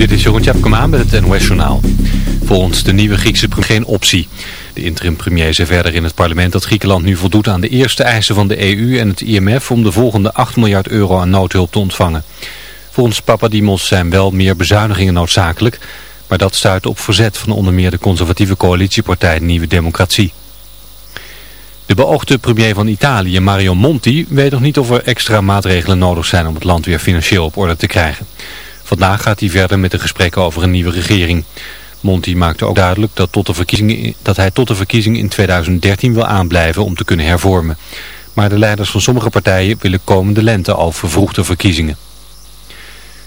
Dit is Jeroen Tjepkema met het NOS Journaal. Volgens de nieuwe Griekse premier geen optie. De interim premier zei verder in het parlement dat Griekenland nu voldoet aan de eerste eisen van de EU en het IMF om de volgende 8 miljard euro aan noodhulp te ontvangen. Volgens Papadimos zijn wel meer bezuinigingen noodzakelijk, maar dat stuit op verzet van onder meer de conservatieve coalitiepartij Nieuwe Democratie. De beoogde premier van Italië, Mario Monti, weet nog niet of er extra maatregelen nodig zijn om het land weer financieel op orde te krijgen. Vandaag gaat hij verder met de gesprekken over een nieuwe regering. Monti maakte ook duidelijk dat, tot de verkiezingen, dat hij tot de verkiezingen in 2013 wil aanblijven om te kunnen hervormen. Maar de leiders van sommige partijen willen komende lente al vervroegde verkiezingen.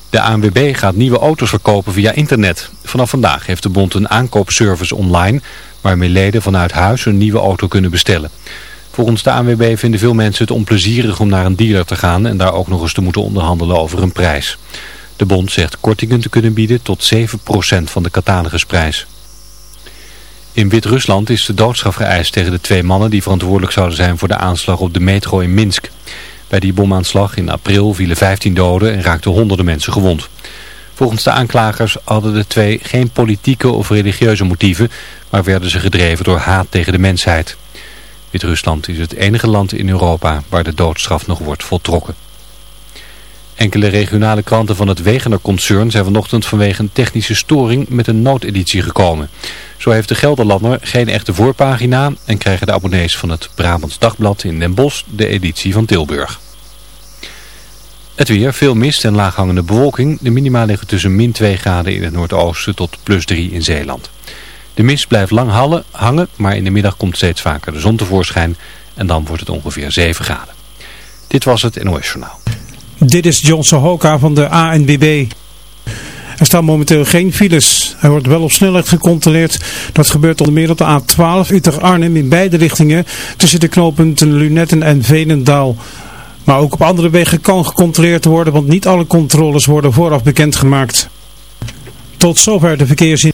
De ANWB gaat nieuwe auto's verkopen via internet. Vanaf vandaag heeft de bond een aankoopservice online waarmee leden vanuit huis een nieuwe auto kunnen bestellen. Volgens de ANWB vinden veel mensen het onplezierig om naar een dealer te gaan en daar ook nog eens te moeten onderhandelen over een prijs. De bond zegt kortingen te kunnen bieden tot 7% van de catalogusprijs. In Wit-Rusland is de doodstraf geëist tegen de twee mannen die verantwoordelijk zouden zijn voor de aanslag op de metro in Minsk. Bij die bomaanslag in april vielen 15 doden en raakten honderden mensen gewond. Volgens de aanklagers hadden de twee geen politieke of religieuze motieven, maar werden ze gedreven door haat tegen de mensheid. Wit-Rusland is het enige land in Europa waar de doodstraf nog wordt voltrokken. Enkele regionale kranten van het Wegener-concern zijn vanochtend vanwege een technische storing met een noodeditie gekomen. Zo heeft de Gelderlander geen echte voorpagina en krijgen de abonnees van het Brabants Dagblad in Den Bosch de editie van Tilburg. Het weer, veel mist en laaghangende bewolking. De minima liggen tussen min 2 graden in het noordoosten tot plus 3 in Zeeland. De mist blijft lang hangen, maar in de middag komt steeds vaker de zon tevoorschijn en dan wordt het ongeveer 7 graden. Dit was het NOS Journaal. Dit is John Sohoka van de ANBB. Er staan momenteel geen files. Er wordt wel op snelheid gecontroleerd. Dat gebeurt onder meer op de A12 Utrecht-Arnhem in beide richtingen tussen de knooppunten Lunetten en Venendaal. Maar ook op andere wegen kan gecontroleerd worden, want niet alle controles worden vooraf bekendgemaakt. Tot zover de verkeersin.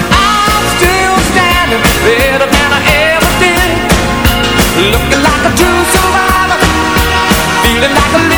Feeling like a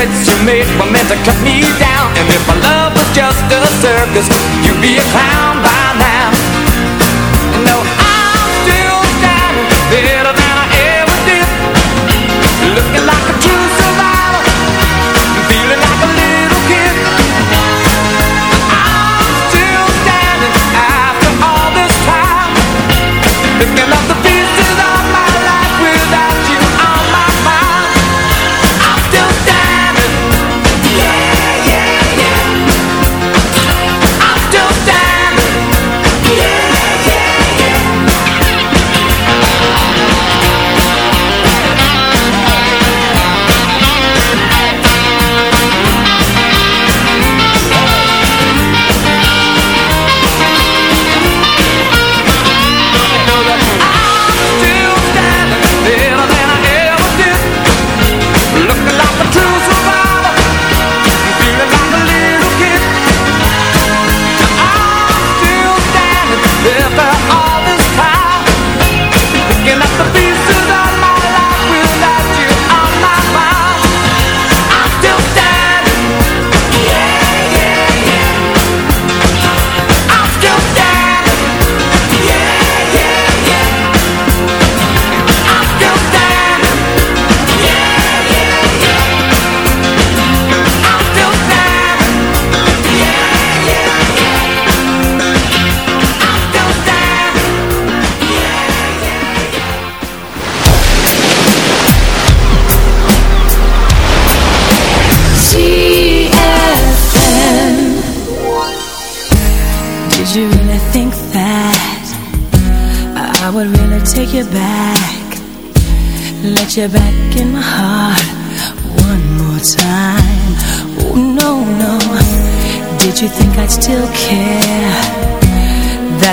threats you made were meant to cut me down. And if my love was just a circus You'd be a clown by now. No, I'm still standing Better than I ever did. Looking like a true survivor Feeling like a little kid. I'm still standing after all this time. Picking up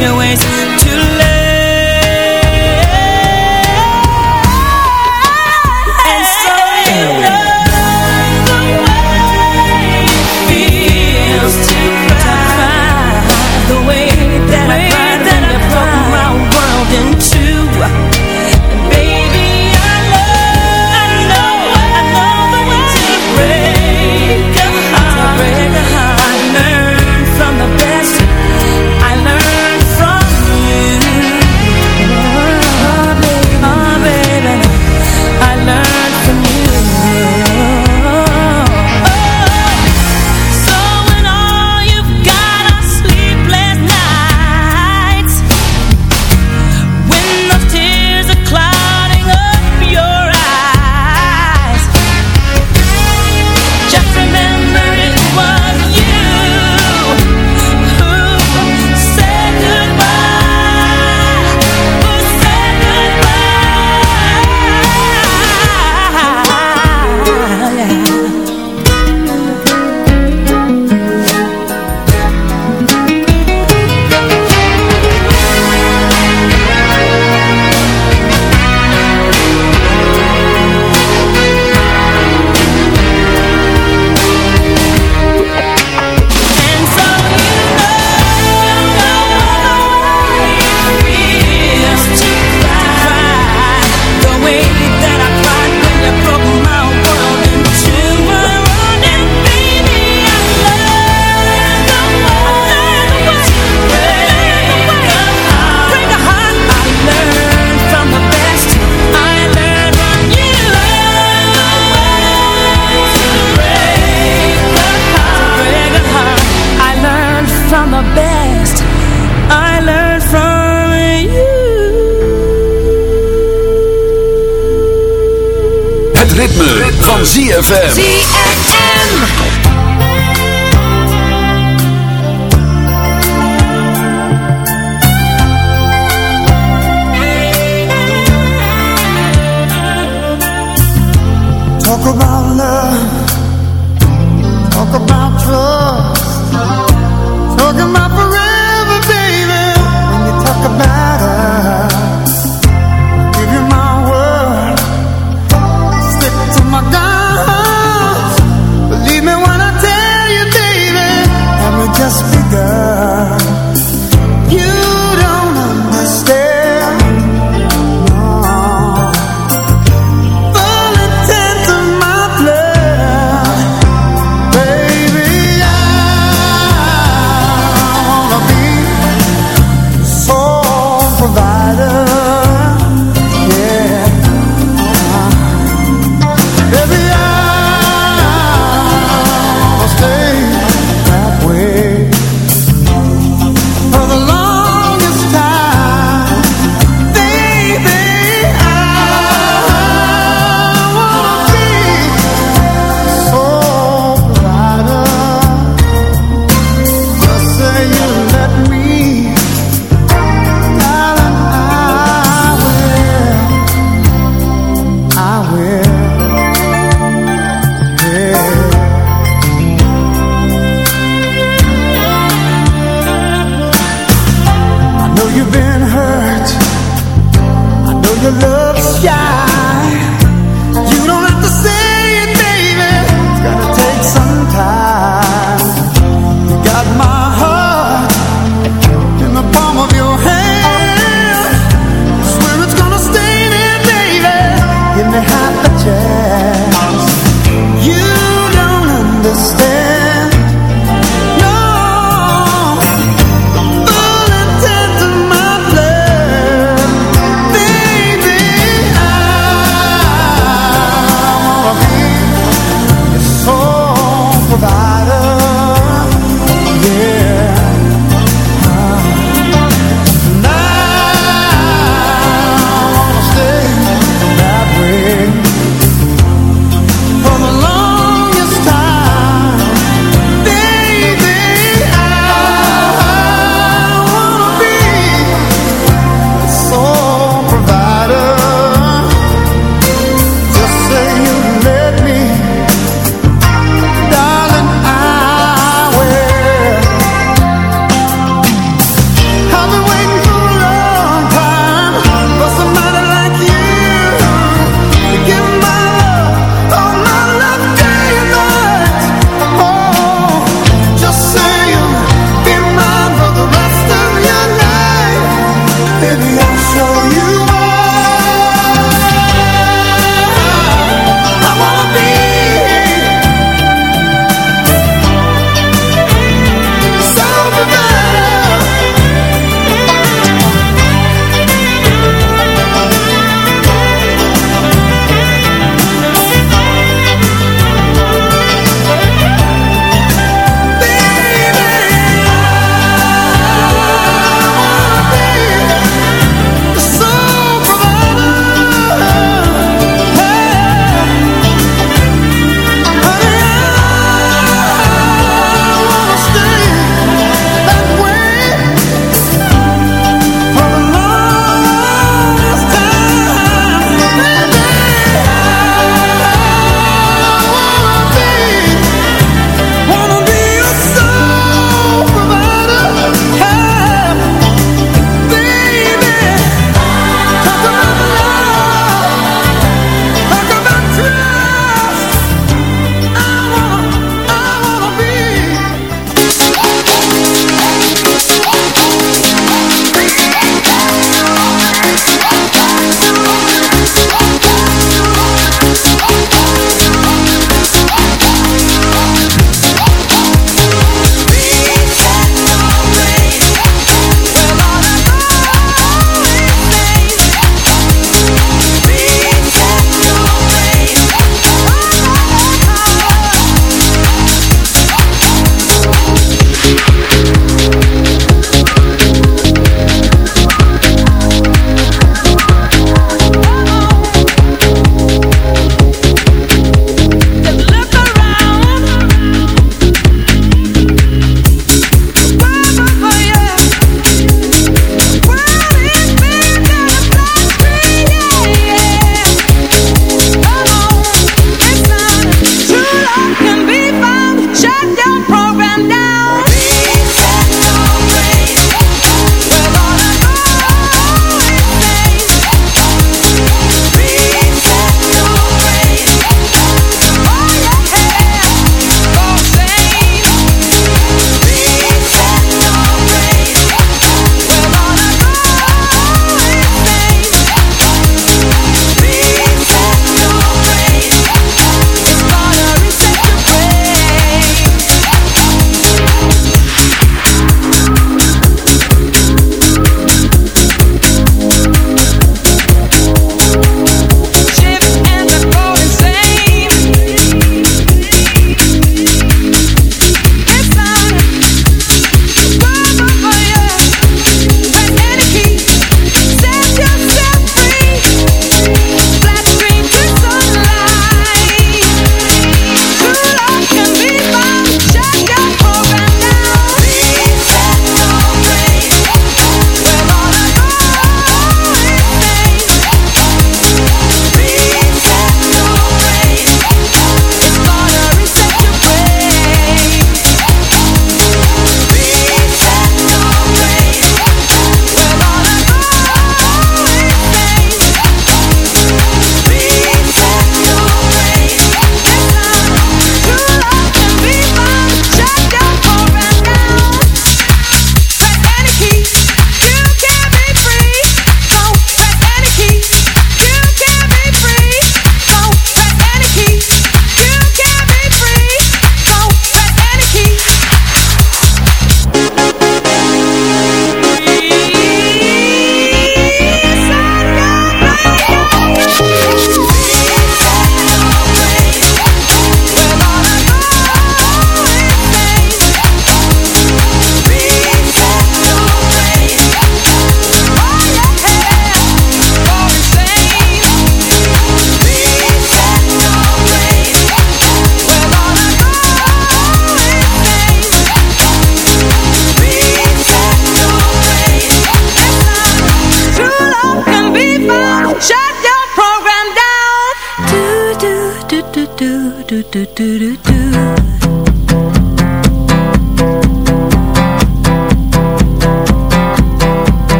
Your ways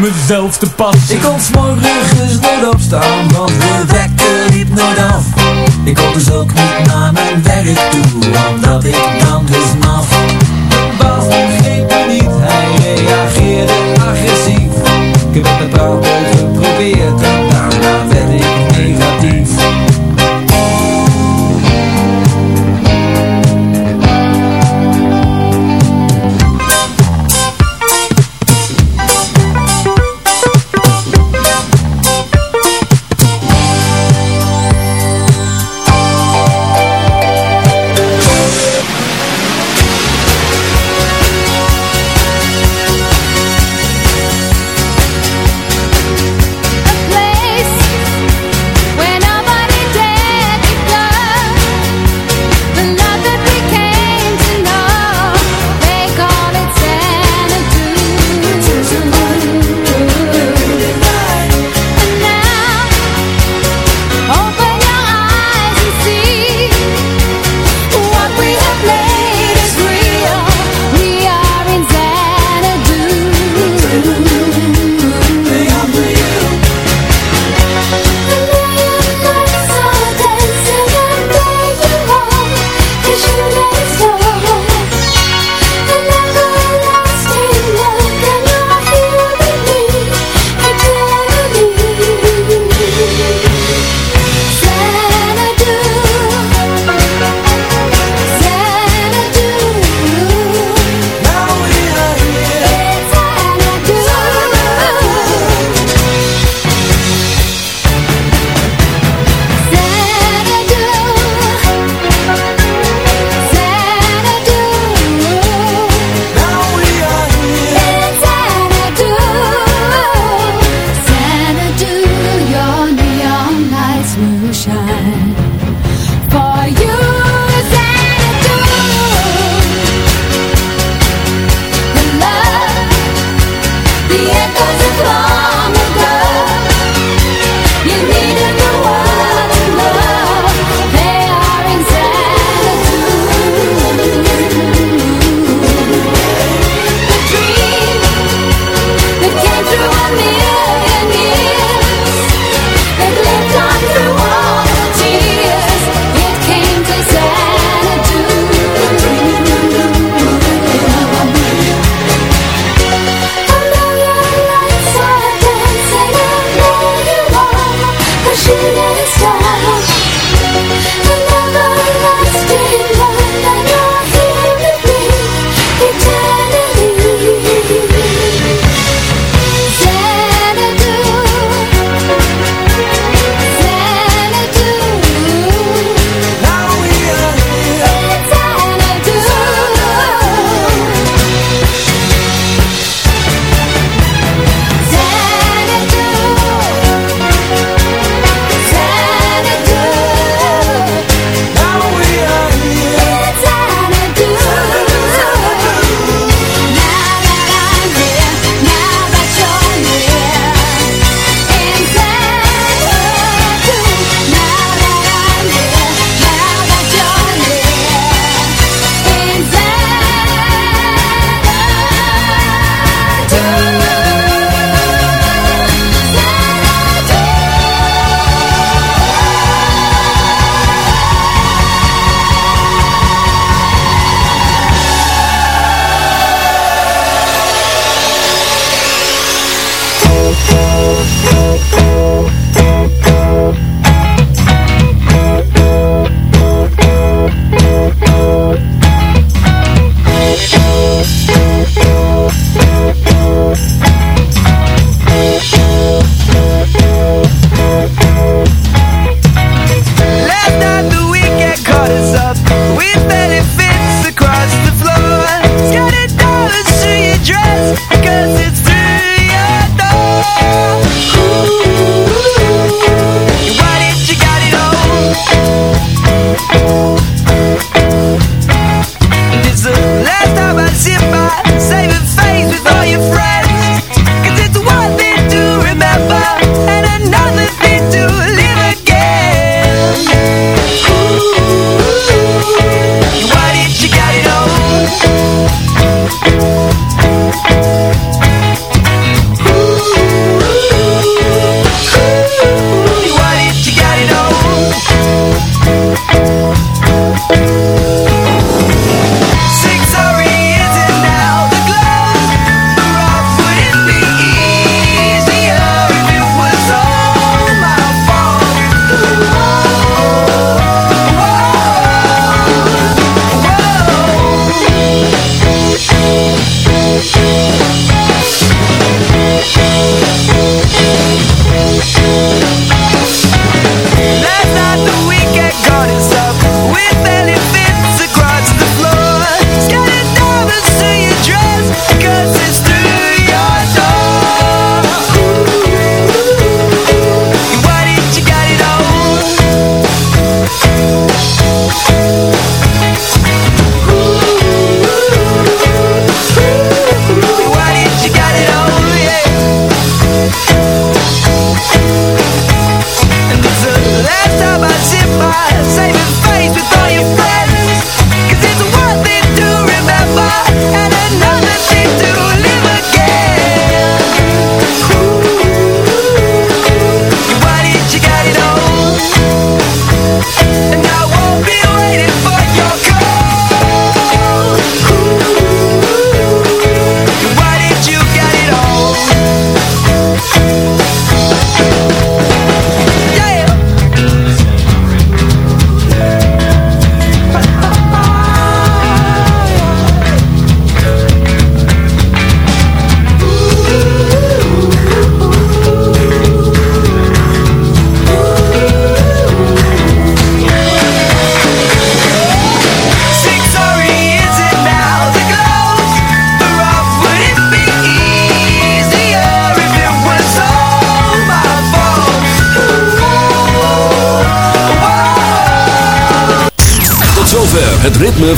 mezelf te passen. Ik kon 's morgens nooit opstaan Want de wekker liep nooit af. Ik kon dus ook niet naar mijn werk toe Omdat ik dan dus maf. De baas begreep niet Hij reageerde agressief. Ik heb het met praten geprobeerd